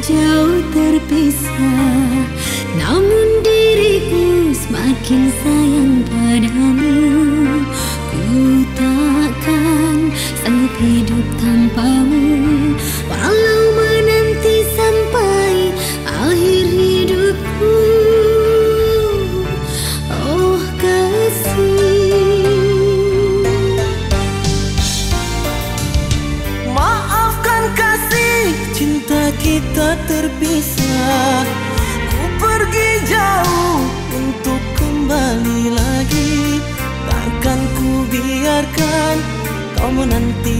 jauh terpisah. Namun diriku semakin sayang padamu. Ku takkan sanggup hidup tanpamu. como.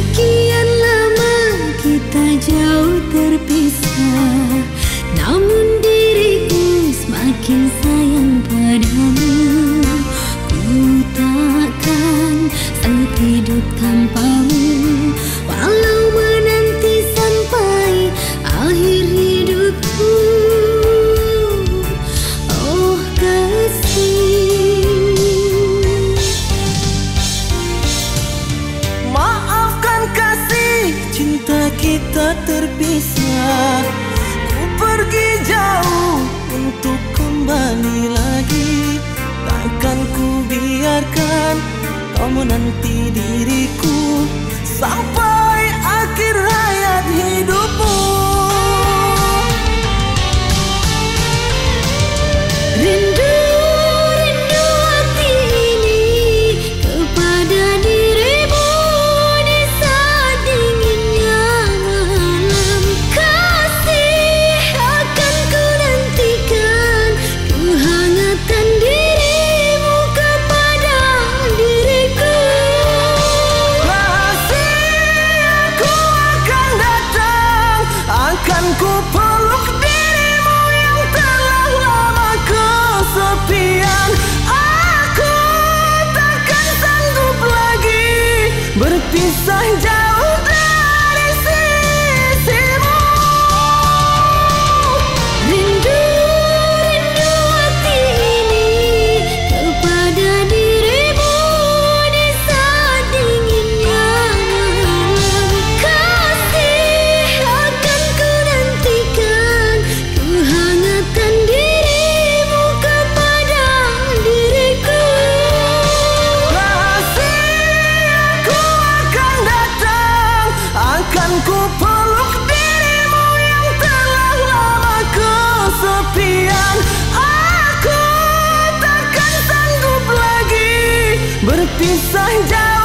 き terpisah. Ku pergi jauh untuk kembali lagi. Takkan ku biarkan kau menanti diriku Sampai akhir hayat hidup. Terpisah jauh pisah jauh